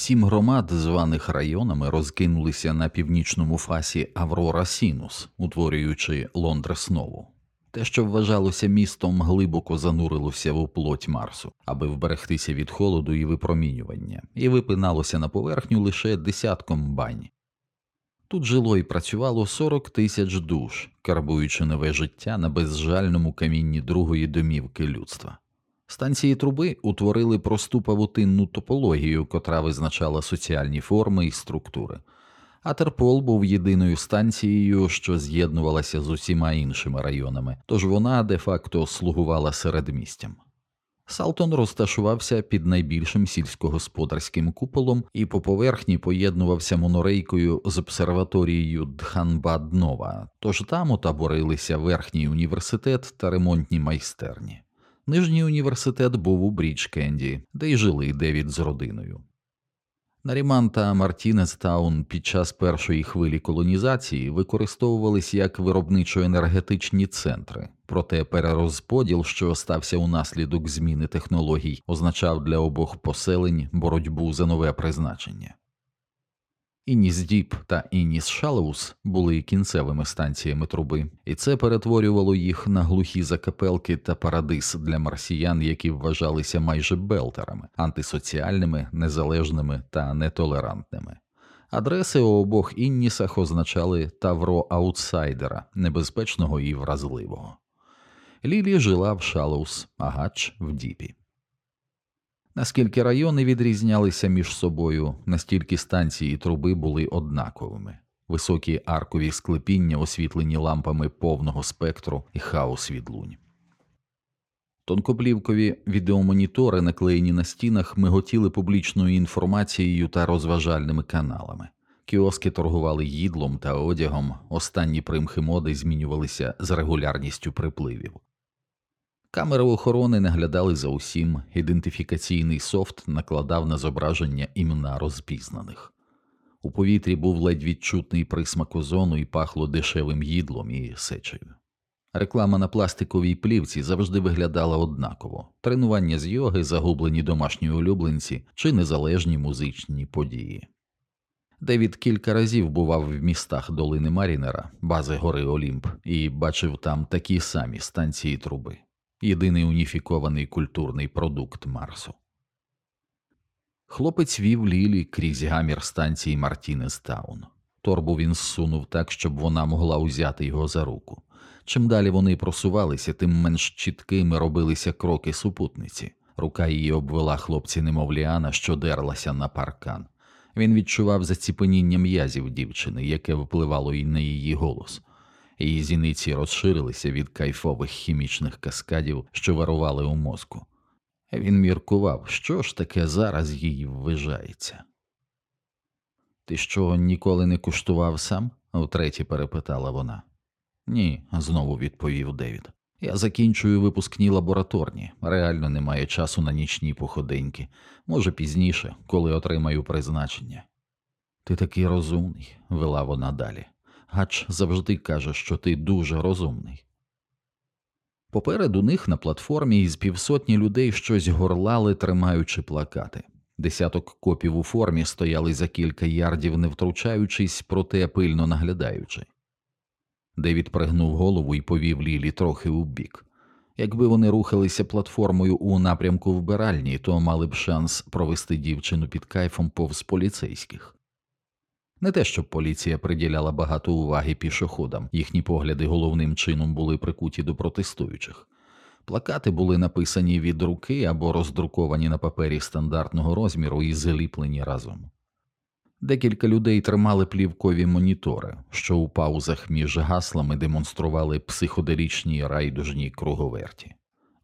Сім громад, званих районами, розкинулися на північному фасі Аврора Сінус, утворюючи Лондрес Нову. Те, що вважалося містом, глибоко занурилося в плоть Марсу, аби вберегтися від холоду і випромінювання, і випиналося на поверхню лише десятком бань. Тут жило і працювало 40 тисяч душ, карбуючи нове життя на безжальному камінні другої домівки людства. Станції труби утворили просту павутинну топологію, котра визначала соціальні форми і структури. А Терпол був єдиною станцією, що з'єднувалася з усіма іншими районами, тож вона де-факто слугувала середмістям. Салтон розташувався під найбільшим сільськогосподарським куполом і по поверхні поєднувався монорейкою з обсерваторією Дханбаднова, тож там отаборилися верхній університет та ремонтні майстерні. Нижній університет був у Бріч Кенді, де й жили Девід з родиною. Наріман та Мартінестаун під час першої хвилі колонізації використовувались як виробничо-енергетичні центри, проте перерозподіл, що стався унаслідок зміни технологій, означав для обох поселень боротьбу за нове призначення. Ініс Діп та Ініс Шалеус були кінцевими станціями труби, і це перетворювало їх на глухі закапелки та парадис для марсіян, які вважалися майже белтерами, антисоціальними, незалежними та нетолерантними. Адреси у обох іннісах означали тавро аутсайдера, небезпечного і вразливого. Лілі жила в Шалеус, а Гач в Діпі. Наскільки райони відрізнялися між собою, настільки станції і труби були однаковими, високі аркові склепіння, освітлені лампами повного спектру і хаос відлунь. Тонкоплівкові відеомонітори, наклеєні на стінах, миготіли публічною інформацією та розважальними каналами. Кіоски торгували їдлом та одягом, останні примхи моди змінювалися з регулярністю припливів. Камери охорони наглядали за усім, ідентифікаційний софт накладав на зображення імена розпізнаних. У повітрі був ледь відчутний присмак озону і пахло дешевим їдлом і сечею. Реклама на пластиковій плівці завжди виглядала однаково тренування з йоги, загублені домашні улюбленці чи незалежні музичні події. Девід кілька разів бував в містах долини Марінера, бази гори Олімп, і бачив там такі самі станції труби єдиний уніфікований культурний продукт Марсу. Хлопець вів Лілі крізь гамір станції Мартінестаун. Торбу він зсунув так, щоб вона могла узяти його за руку. Чим далі вони просувалися, тим менш чіткими робилися кроки супутниці. Рука її обвела хлопці, немов ліана, що дерлася на паркан. Він відчував заціпеніння м'язів дівчини, яке впливало й на її голос. Її зіниці розширилися від кайфових хімічних каскадів, що варували у мозку. Він міркував, що ж таке зараз їй ввижається. Ти що ніколи не куштував сам? втретє перепитала вона. Ні, знову відповів Девід. Я закінчую випускні лабораторні, реально немає часу на нічні походеньки, може пізніше, коли отримаю призначення. Ти такий розумний, вела вона далі. Гач завжди каже, що ти дуже розумний. Попереду них на платформі із півсотні людей щось горлали, тримаючи плакати. Десяток копів у формі стояли за кілька ярдів, не втручаючись, проте пильно наглядаючи. Девід пригнув голову і повів Лілі трохи у бік. Якби вони рухалися платформою у напрямку вбиральні, то мали б шанс провести дівчину під кайфом повз поліцейських. Не те, щоб поліція приділяла багато уваги пішоходам, їхні погляди головним чином були прикуті до протестуючих. Плакати були написані від руки або роздруковані на папері стандартного розміру і заліплені разом. Декілька людей тримали плівкові монітори, що у паузах між гаслами демонстрували психоделічні райдужні круговерті.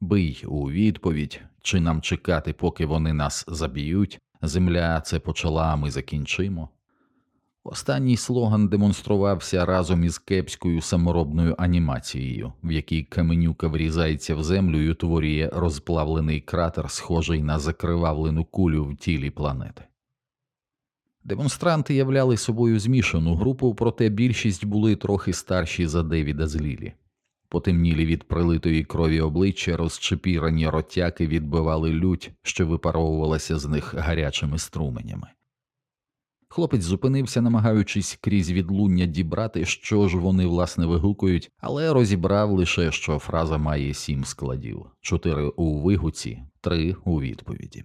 Бий у відповідь, чи нам чекати, поки вони нас заб'ють, земля це почала, а ми закінчимо. Останній слоган демонструвався разом із кепською саморобною анімацією, в якій каменюка врізається в землю і утворює розплавлений кратер, схожий на закривавлену кулю в тілі планети. Демонстранти являли собою змішану групу, проте більшість були трохи старші за Девіда з Лілі. Потемнілі від прилитої крові обличчя, розчепірані ротяки відбивали лють, що випаровувалася з них гарячими струменями. Хлопець зупинився, намагаючись крізь відлуння дібрати, що ж вони власне вигукують, але розібрав лише, що фраза має сім складів чотири у вигуці, три у відповіді.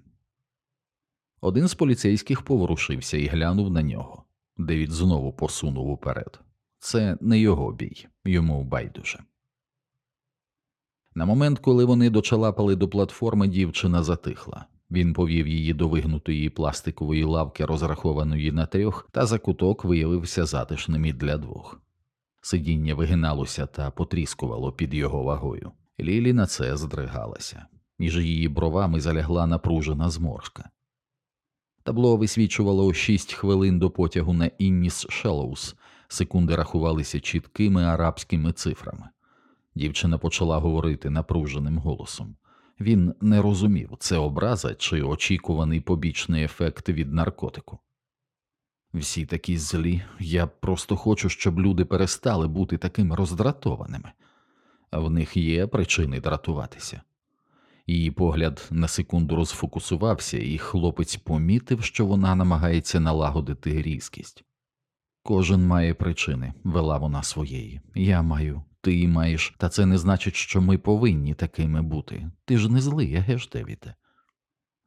Один з поліцейських поворушився і глянув на нього. Девід знову посунув уперед. Це не його бій, йому байдуже. На момент, коли вони дочалапали до платформи, дівчина затихла. Він повів її до вигнутої пластикової лавки, розрахованої на трьох, та закуток виявився затишним і для двох. Сидіння вигиналося та потріскувало під його вагою. Лілі на це здригалася, між її бровами залягла напружена зморшка. Табло висвічувало шість хвилин до потягу на Інніс Шелоус, секунди рахувалися чіткими арабськими цифрами. Дівчина почала говорити напруженим голосом. Він не розумів, це образа чи очікуваний побічний ефект від наркотику. Всі такі злі, я просто хочу, щоб люди перестали бути такими роздратованими, в них є причини дратуватися. Її погляд на секунду розфокусувався, і хлопець помітив, що вона намагається налагодити різкість. Кожен має причини, вела вона своєї. Я маю, ти маєш, та це не значить, що ми повинні такими бути. Ти ж не злий, еге Девіде.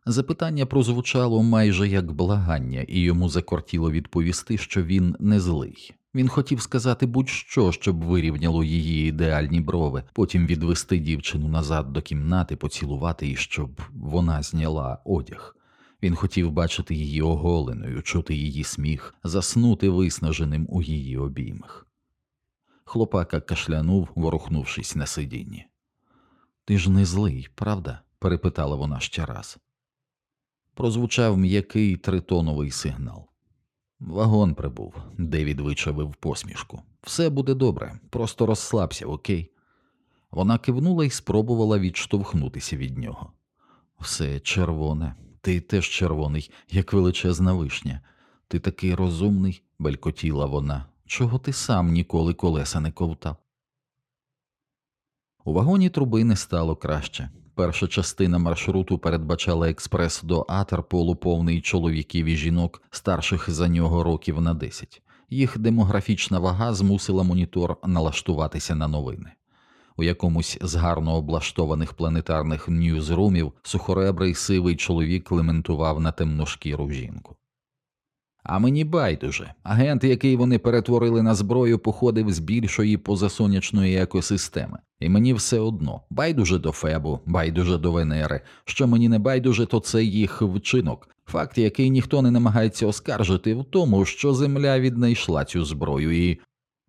Запитання прозвучало майже як благання, і йому закортіло відповісти, що він не злий. Він хотів сказати будь-що, щоб вирівняло її ідеальні брови, потім відвести дівчину назад до кімнати, поцілувати і щоб вона зняла одяг. Він хотів бачити її оголеною, чути її сміх, заснути виснаженим у її обіймах. Хлопака кашлянув, ворухнувшись на сидінні. Ти ж не злий, правда? перепитала вона ще раз. Прозвучав м'який тритоновий сигнал. Вагон прибув, Девід вичавив посмішку. Все буде добре, просто розслабся, окей. Вона кивнула і спробувала відштовхнутися від нього. Все червоне, ти теж червоний, як величезна вишня. Ти такий розумний, белькотіла вона. Чого ти сам ніколи колеса не ковтав? У вагоні труби не стало краще. Перша частина маршруту передбачала експрес до Атерполу, повний чоловіків і жінок, старших за нього років на 10. Їх демографічна вага змусила монітор налаштуватися на новини. У якомусь з гарно облаштованих планетарних ньюзрумів сухоребрий сивий чоловік лементував на темношкіру жінку. А мені байдуже. Агент, який вони перетворили на зброю, походив з більшої позасонячної екосистеми, і мені все одно байдуже до Фебу, байдуже до Венери. Що мені не байдуже, то це їх вчинок. Факт, який ніхто не намагається оскаржити, в тому, що Земля віднайшла цю зброю, і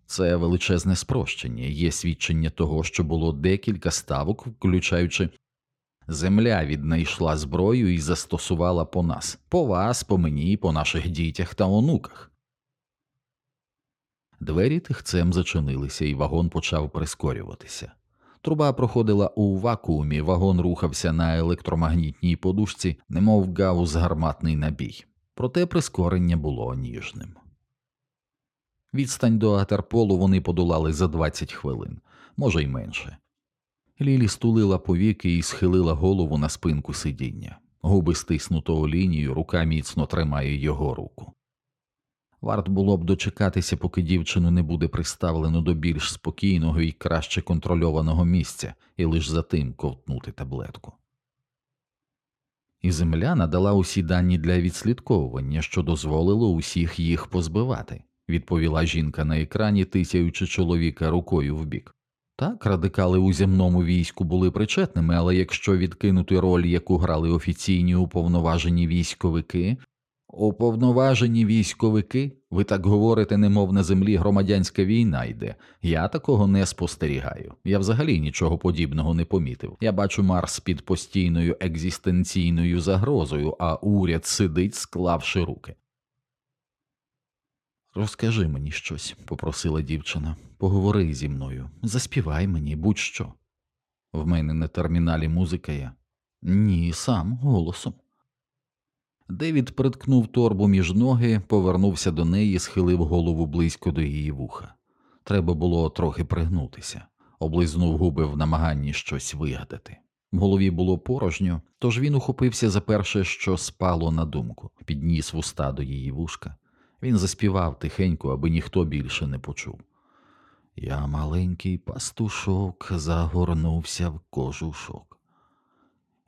це величезне спрощення, є свідчення того, що було декілька ставок, включаючи Земля віднайшла зброю і застосувала по нас, по вас, по мені, по наших дітях та онуках. Двері тихцем зачинилися, і вагон почав прискорюватися. Труба проходила у вакуумі, вагон рухався на електромагнітній подушці, немов гаус гарматний набій, проте прискорення було ніжним. Відстань до Атерполу вони подолали за 20 хвилин, може й менше. Лілі стулила повіки і схилила голову на спинку сидіння, губи стиснуто у лінію, рука міцно тримає його руку. Варт було б дочекатися, поки дівчину не буде приставлено до більш спокійного і краще контрольованого місця, і лише за тим ковтнути таблетку. І земля надала усі дані для відслідковування, що дозволило усіх їх позбивати, відповіла жінка на екрані, тисяючи чоловіка рукою вбік. Так, радикали у земному війську були причетними, але якщо відкинути роль, яку грали офіційні уповноважені військовики, уповноважені військовики, ви так говорите, немов на землі громадянська війна йде. Я такого не спостерігаю. Я взагалі нічого подібного не помітив. Я бачу Марс під постійною екзистенційною загрозою, а уряд сидить, склавши руки. Розкажи мені щось, попросила дівчина, поговори зі мною, заспівай мені будь-що. В мене на терміналі музика є. Ні, сам голосом. Девід приткнув торбу між ноги, повернувся до неї, схилив голову близько до її вуха. Треба було трохи пригнутися, облизнув губи в намаганні щось вигадати. В голові було порожньо, тож він ухопився за перше, що спало на думку, підніс вуста до її вушка. Він заспівав тихенько, аби ніхто більше не почув. Я маленький пастушок загорнувся в кожушок.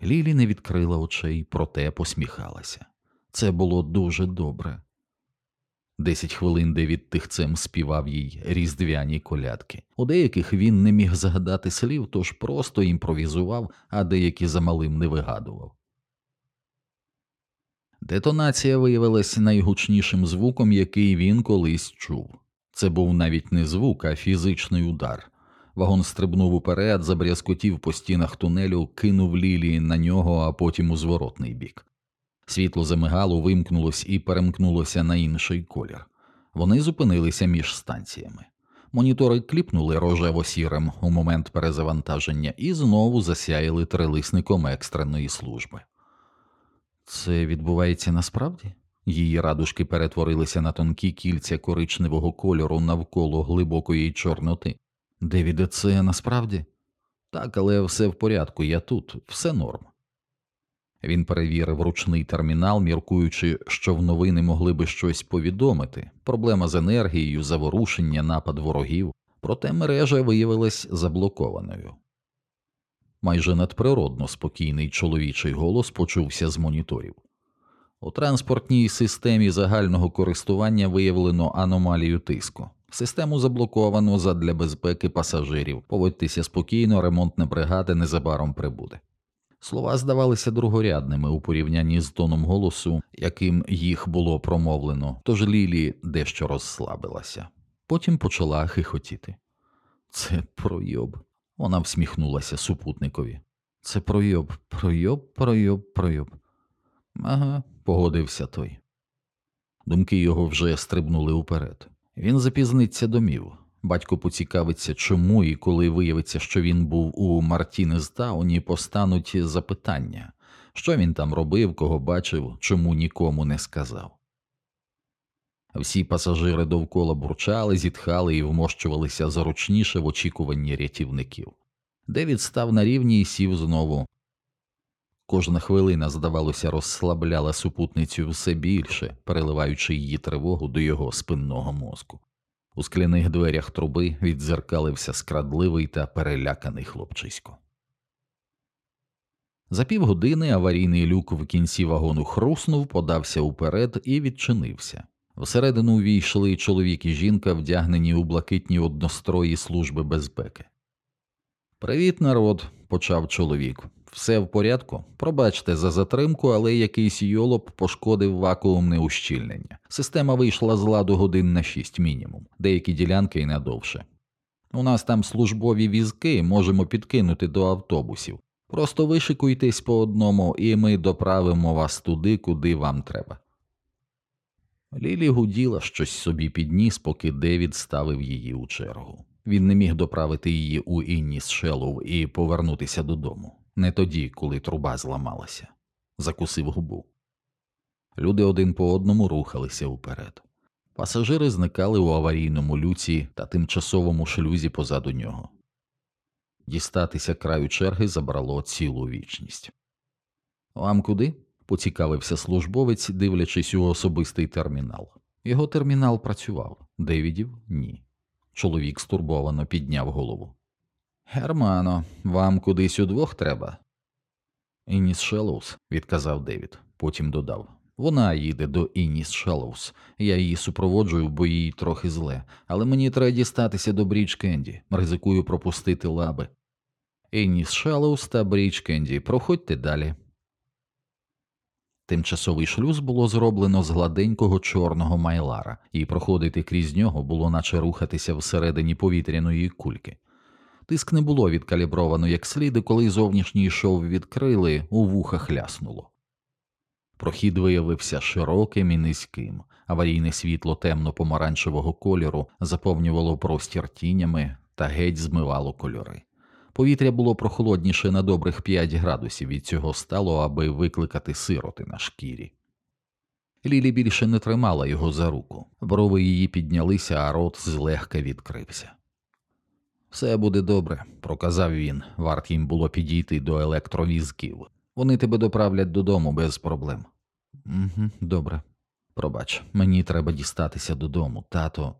Лілі не відкрила очей, проте посміхалася. Це було дуже добре. Десять хвилин Девід тихцем співав їй різдвяні колядки. У деяких він не міг згадати слів, тож просто імпровізував, а деякі замалим не вигадував. Детонація виявилась найгучнішим звуком, який він колись чув. Це був навіть не звук, а фізичний удар. Вагон стрибнув уперед, забрязкотів по стінах тунелю, кинув лілії на нього, а потім у зворотний бік. Світло замигало, вимкнулось і перемкнулося на інший колір. Вони зупинилися між станціями. Монітори кліпнули рожево сірим у момент перезавантаження і знову засяяли трилисником екстреної служби. Це відбувається насправді? Її радужки перетворилися на тонкі кільця коричневого кольору навколо глибокої чорноти. Девіде, це насправді? Так, але все в порядку, я тут, все норм. Він перевірив ручний термінал, міркуючи, що в новини могли би щось повідомити проблема з енергією, заворушення, напад ворогів, проте мережа виявилась заблокованою. Майже надприродно спокійний чоловічий голос почувся з моніторів. У транспортній системі загального користування виявлено аномалію тиску. Систему заблоковано задля безпеки пасажирів. Поводьтеся спокійно, ремонтна бригада незабаром прибуде. Слова здавалися другорядними у порівнянні з тоном голосу, яким їх було промовлено, тож Лілі дещо розслабилася. Потім почала хихотіти. Це пройоб. Вона всміхнулася супутникові. Це пройоб, пройоб, пройоб, пройоб. Ага, погодився той. Думки його вже стрибнули уперед. Він запізниться домів. Батько поцікавиться, чому і коли виявиться, що він був у Мартінезтауні, постануть запитання, що він там робив, кого бачив, чому нікому не сказав. Всі пасажири довкола бурчали, зітхали і вмощувалися заручніше в очікуванні рятівників. Девід став на рівні і сів знову. Кожна хвилина, здавалося, розслабляла супутницю все більше, переливаючи її тривогу до його спинного мозку. У скляних дверях труби віддзеркалився скрадливий та переляканий хлопчисько. За півгодини аварійний люк в кінці вагону хруснув, подався уперед і відчинився. Всередину увійшли чоловік і жінка, вдягнені у блакитні однострої служби безпеки. Привіт, народ, почав чоловік. Все в порядку? Пробачте за затримку, але якийсь йолоп пошкодив вакуумне ущільнення. Система вийшла з ладу годин на шість мінімум, деякі ділянки й не довше. У нас там службові візки, можемо підкинути до автобусів. Просто вишикуйтесь по одному, і ми доправимо вас туди, куди вам треба. Лілі гуділа щось собі підніс, поки Девід ставив її у чергу. Він не міг доправити її у Інніс Шеллоу і повернутися додому не тоді, коли труба зламалася, закусив губу. Люди один по одному рухалися уперед. Пасажири зникали у аварійному люці та тимчасовому шлюзі позаду нього. Дістатися краю черги забрало цілу вічність. Вам куди? Поцікавився службовець, дивлячись у особистий термінал. Його термінал працював, Девідів ні. Чоловік стурбовано підняв голову. Германо, вам кудись удвох треба? Ініс Шелоус, відказав Девід, потім додав. Вона їде до Ініс Шелоус. Я її супроводжую, бо їй трохи зле, але мені треба дістатися до Брідж Кенді, ризикую пропустити лаби. Ініс Шелоус та Брідж Кенді, проходьте далі. Тимчасовий шлюз було зроблено з гладенького чорного майлара, і проходити крізь нього було наче рухатися всередині повітряної кульки. Тиск не було відкалібровано як слід, і коли зовнішній шов відкрили, у вухах ляснуло. Прохід виявився широким і низьким, аварійне світло темно помаранчевого кольору заповнювало простір тінями та геть змивало кольори. Повітря було прохолодніше на добрих 5 градусів від цього стало, аби викликати сироти на шкірі. Лілі більше не тримала його за руку, брови її піднялися, а рот злегка відкрився. Все буде добре, проказав він. Варт їм було підійти до електровізків. Вони тебе доправлять додому без проблем. «Угу, Добре. Пробач, мені треба дістатися додому, тато.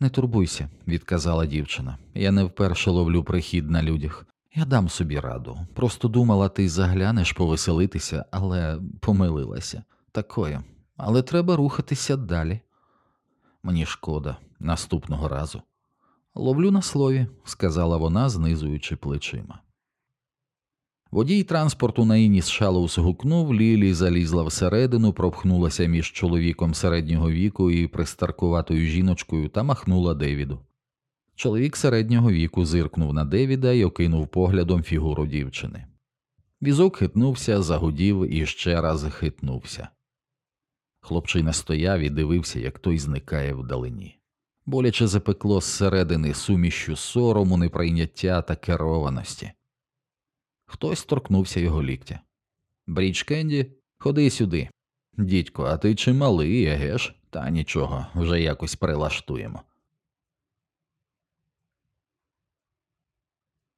Не турбуйся, відказала дівчина. Я не вперше ловлю прихід на людях. Я дам собі раду. Просто думала, ти заглянеш повеселитися, але помилилася. Такое. Але треба рухатися далі. Мені шкода, наступного разу. Ловлю на слові, сказала вона, знизуючи плечима. Водій транспорту на Ініс Шалоус гукнув, Лілі залізла всередину, пропхнулася між чоловіком середнього віку і пристаркуватою жіночкою та махнула Девіду. Чоловік середнього віку зиркнув на Девіда і окинув поглядом фігуру дівчини. Візок хитнувся, загудів і ще раз хитнувся. Хлопчина стояв і дивився, як той зникає вдалині. Боляче запекло зсередини сумішю сорому, неприйняття та керованості. Хтось торкнувся його ліктя. Бріч Кенді, ходи сюди. Дідько, а ти чималий, егеш? Та нічого, вже якось прилаштуємо.